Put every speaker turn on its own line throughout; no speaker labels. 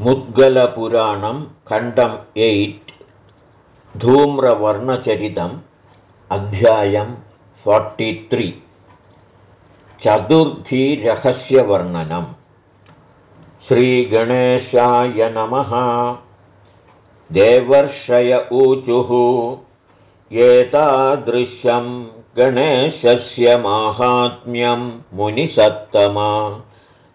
मुद्गलपुराणं खण्डम् एय्ट् धूम्रवर्णचरितम् अध्यायं फोर्टित्रि चतुर्थीरहस्यवर्णनम् श्रीगणेशाय नमः. देवर्षय ऊचुः. एतादृशं गणेशस्य माहात्म्यं मुनिसत्तमा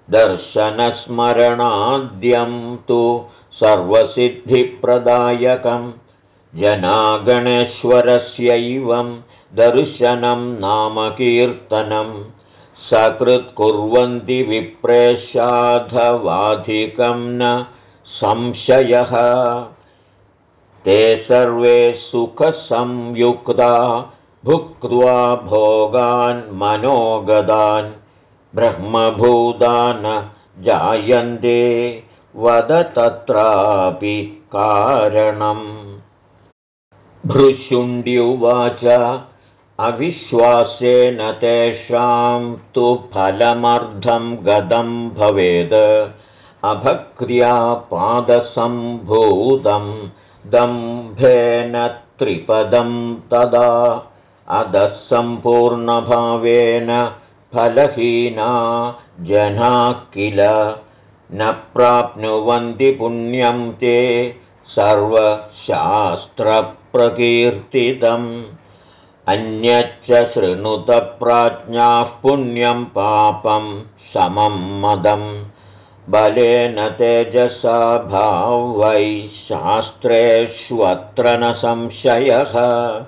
दर्शनस्मरणाद्यं तु सर्वसिद्धिप्रदायकं जनागणेश्वरस्यैवं दर्शनं नाम कीर्तनं। सकृत्कुर्वन्ति विप्रेशाधवाधिकं न संशयः। ते सर्वे सुखसंयुक्ता भुक्त्वा भोगान् मनोगदान् ब्रह्मभूता जायन्ते वद तत्रापि कारणम्। भृशुण्ड्युवाच अविश्वासेन तेषां तु फलमर्धं गदं भवेद्। अभक्र्या पादसम्भूतं दम्भेन त्रिपदं तदा। अधः सम्पूर्णभावेन फलहीना जना किल? न प्राप्नुवन्ति पुण्यं ते सर्वशास्त्रप्रकीर्तितम्। अन्यच्च शृणुतप्राज्ञाः पुण्यं पापं समं मदं बलेन तेजसा भावै शास्त्रेष्वत्र न संशयः।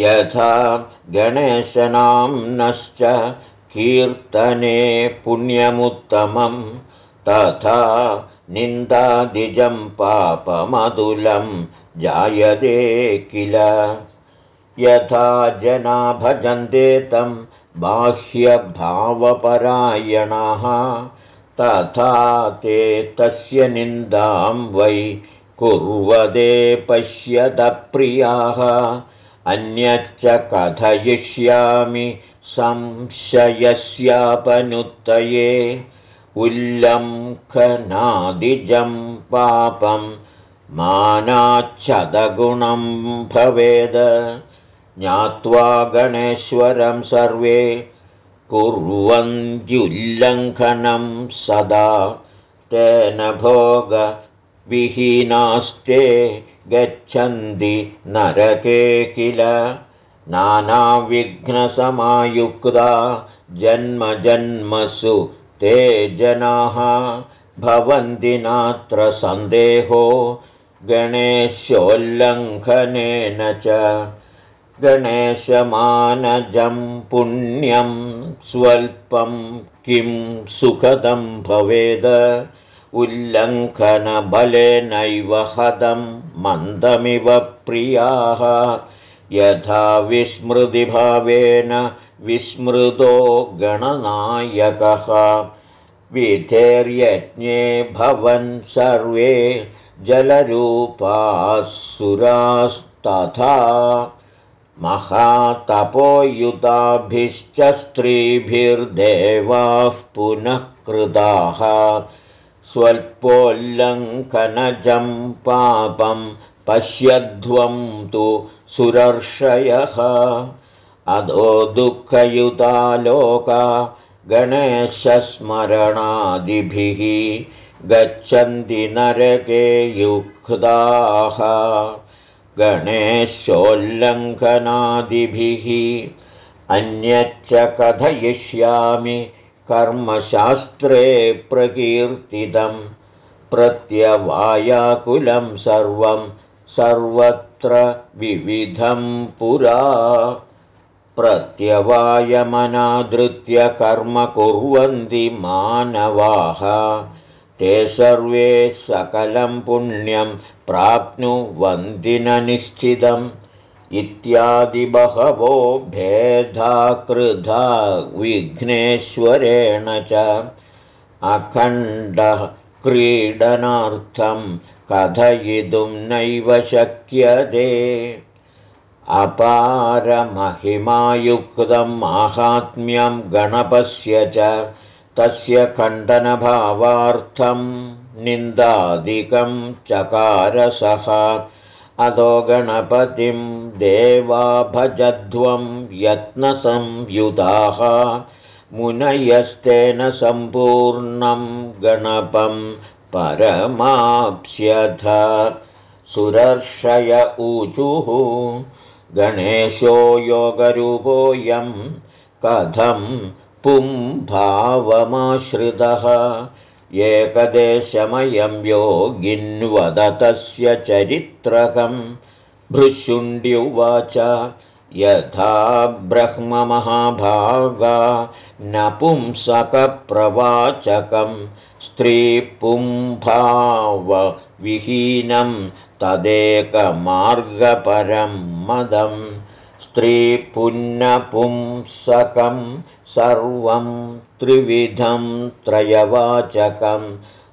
यथा गणेशनाम्नश्च कीर्तने पुण्यमुत्तमं तथा निन्दादिजं पापमधुलं जायते किल? यथा जना भजन्ते तं बाह्यभावपरायणाः तथा ते तस्य निन्दां वै कुर्वदे पश्यदप्रियाः अन्यच्च कथयिष्यामि संशयस्यापनुत्तये उल्लङ्घनादिजं पापं मानाच्छदगुणं भवेद। ज्ञात्वा गणेश्वरं सर्वे कुर्वन्त्युल्लङ्घनं सदा तेन भोगविहीनास्ते गच्छन्ति नरके किल नानाविघ्नसमायुक्ता जन्मजन्मसु ते जनाः भवन्ति नात्र सन्देहो गणेशोल्लङ्घनेन च गणेशमानजं पुण्यं स्वल्पं किं सुखदं भवेद उल्लङ्घनबलेनैव हदं मन्दमिव प्रियाः यथा विस्मृतिभावेन विस्मृतो गणनायकः। विधेर्यज्ञे भवन् सर्वे जलरूपासुरास्तथा। महातपोयुताभिश्च स्त्रीभिर्देवाः पुनः कृताः। स्वल्पोल्लङ्घनजं पापं पश्यध्वं तु सुरर्षयः। अधो दुःखयुता लोका गणेशस्मरणादिभिः गच्छन्ति नरके युक्ताः। गणेशोल्लङ्घनादिभिः अन्यच्च कथयिष्यामि कर्मशास्त्रे प्रकीर्तितं प्रत्यवायाकुलं सर्वं सर्वत्र विविधं पुरा। प्रत्यवायमनादृत्य कर्म कुर्वन्ति मानवाः। ते सर्वे सकलं पुण्यं प्राप्नुवन्ति न निश्चितम्। इत्यादिबहवो भेदा कृधा विघ्नेश्वरेण च। अखण्डः क्रीडनार्थं कथयितुं नैव शक्यते। अपारमहिमायुक्तं माहात्म्यं गणपस्य च तस्य खण्डनभावार्थं निन्दादिकं चकारसः। अधो गणपतिं देवा भजध्वं यत्नसंयुधाः मुनयस्तेन सम्पूर्णं गणपं परमाप्स्यथ। सुरर्षय ऊचुः। गणेशो योगरूपोऽयं कथं पुंभावमाश्रितः। एकदेशमयं योगिन्वदतस्य चरित्रकं। भृशुण्ड्युवाच यथा ब्रह्ममहाभागा नपुंसकप्रवाचकं स्त्रीपुंभावविहीनं तदेकमार्गपरं मदं स्त्रीपुन्नपुंसकं सर्वं त्रिविधं त्रयवाचकम्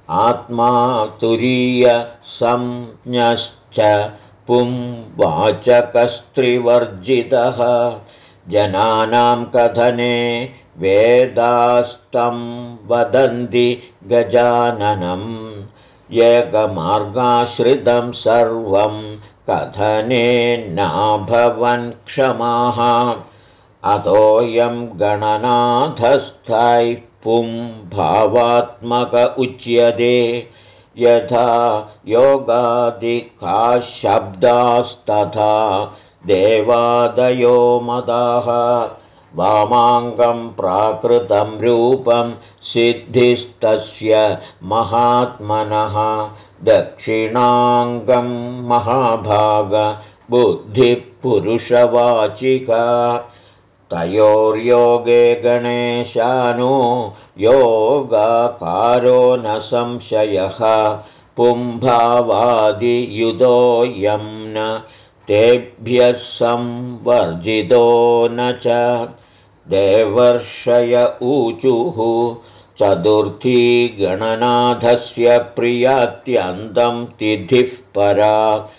आत्मा तुरीयसंज्ञश्च पुंवाचकस्त्रिवर्जितः। जनानां कथने वेदास्तं वदन्ति गजाननम् एकमार्गाश्रितं सर्वं कथने नाभवन् क्षमाः। अतोऽयं गणनाथस्थै पुं भावात्मक उच्यते। यथा योगादिकाः शब्दास्तथा देवादयो मदाः। वामाङ्गं प्राकृतं रूपं सिद्धिस्तस्य महात्मनः दक्षिणाङ्गं महाभागबुद्धिपुरुषवाचिका तयोर्योगे गणेशानो योगाकारो न संशयः पुंभावादियुधोऽयं न तेभ्यः संवर्जितो न च। देवर्षय ऊचुः चतुर्थी गणनाथस्य प्रियात्यन्तं तिथिः परा।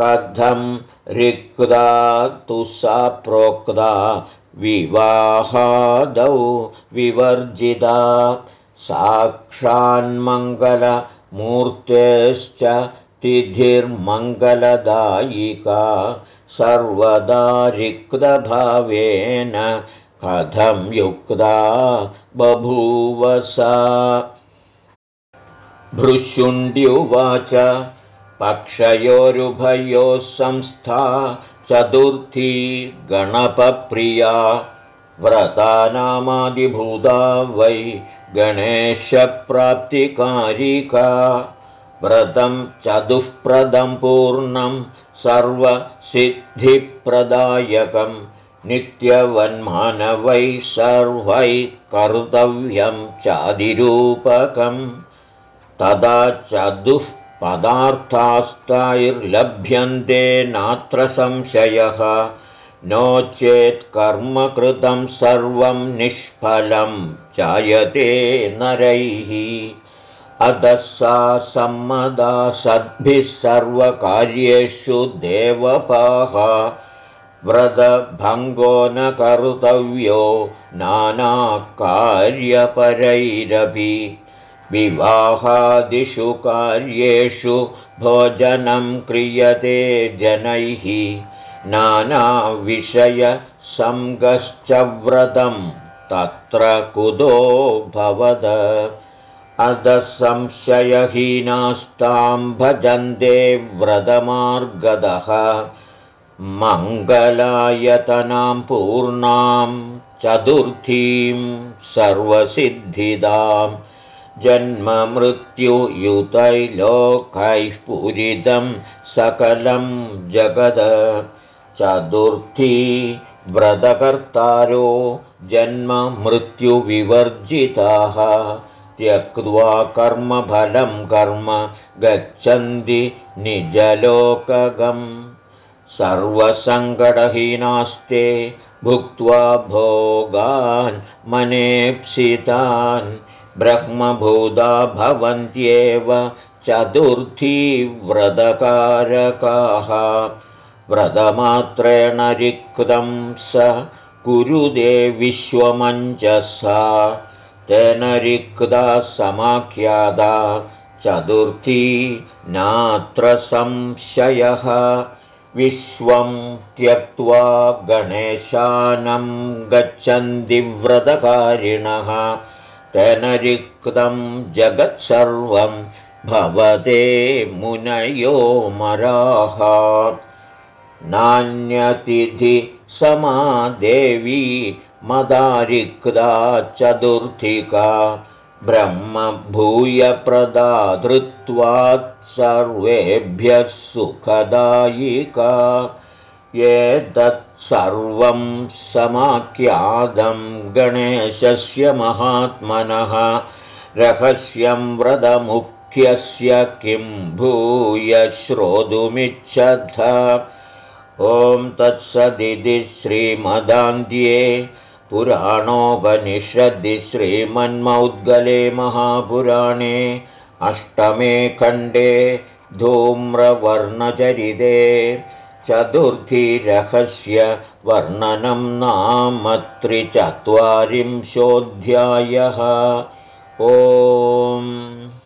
कथं रिक्ता तु सा प्रोक्ता? विवाहादौ विवर्जिता। साक्षान्मङ्गलमूर्तेश्च तिथिर्मङ्गलदायिका। सर्वदा रिक्तभावेन कथं युक्ता बभूव सा भृशुण्ड्युवाच पक्षयोरुभयोः संस्था चतुर्थी गणपप्रिया। व्रतानामादिभूता वै गणेशप्राप्तिकारिका। व्रतं चतुःप्रदं पूर्णं सर्वसिद्धिप्रदायकं नित्यवन्मानवैः सर्वैः कर्तव्यं चादिरूपकं तदा चतुः पदार्थास्तैर्लभ्यन्ते नात्र संशयः। नो चेत् कर्मकृतं सर्वं निष्फलं जायते नरैः। अतः सा सम्मदा सद्भिः सर्वकार्येषु देवपाः व्रतभङ्गो न कर्तव्यो नानाकार्यपरैरपि। विवाहादिषु कार्येषु भोजनं क्रियते जनैः। नानाविषयसङ्गश्च व्रतं तत्र कुतो भवद। संशयहीनास्तां भजन्ते व्रतमार्गदः मङ्गलायतनां पूर्णां चतुर्थीं सर्वसिद्धिदाम् जन्ममृत्युयुतैलोकैः पूरितं सकलं जगद चतुर्थी व्रतकर्तारो जन्ममृत्युविवर्जिताः त्यक्त्वा कर्मफलं कर्म गच्छन्ति निजलोकगम् सर्वसङ्कटहीनास्ते भुक्त्वा भोगान् मनेप्सितान् ब्रह्मभूता भवन्त्येव चतुर्थी व्रतकारकाः व्रतमात्रेण रिक्तं स कुरुदे विश्वमञ्जसा। तेन रिक्ता समाख्यादा चतुर्थी नात्र संशयः विश्वं त्यक्त्वा गणेशानं गच्छन्ति व्रतकारिणः। तेन रिक्तं जगत्सर्वं भवते मुनयो मराः। नान्यतिथि समादेवी मदारिक्ता चतुर्थिका ब्रह्मभूयप्रदा धृत्वात् सर्वेभ्यः सुखदायिका। एतत्सर्वं समाख्यादं गणेशस्य महात्मनः। रहस्यं व्रतमुख्यस्य किं भूय श्रोतुमिच्छथ। ॐ तत्सदिति श्रीमदान्ध्ये पुराणोपनिषद्दि श्रीमन्मौद्गले महापुराणे अष्टमे खण्डे धूम्रवर्णचरिते चतुर्थीरहस्य वर्णनं नाम त्रिचत्वारिंशोऽध्यायः। ओम्